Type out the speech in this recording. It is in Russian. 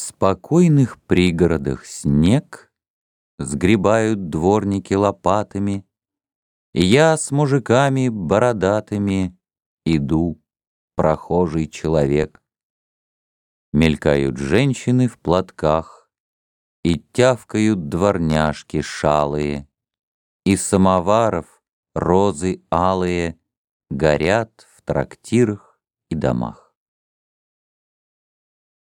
В спокойных пригородах снег Сгребают дворники лопатами, И я с мужиками бородатыми Иду, прохожий человек. Мелькают женщины в платках, И тявкают дворняжки шалые, И самоваров розы алые Горят в трактирах и домах.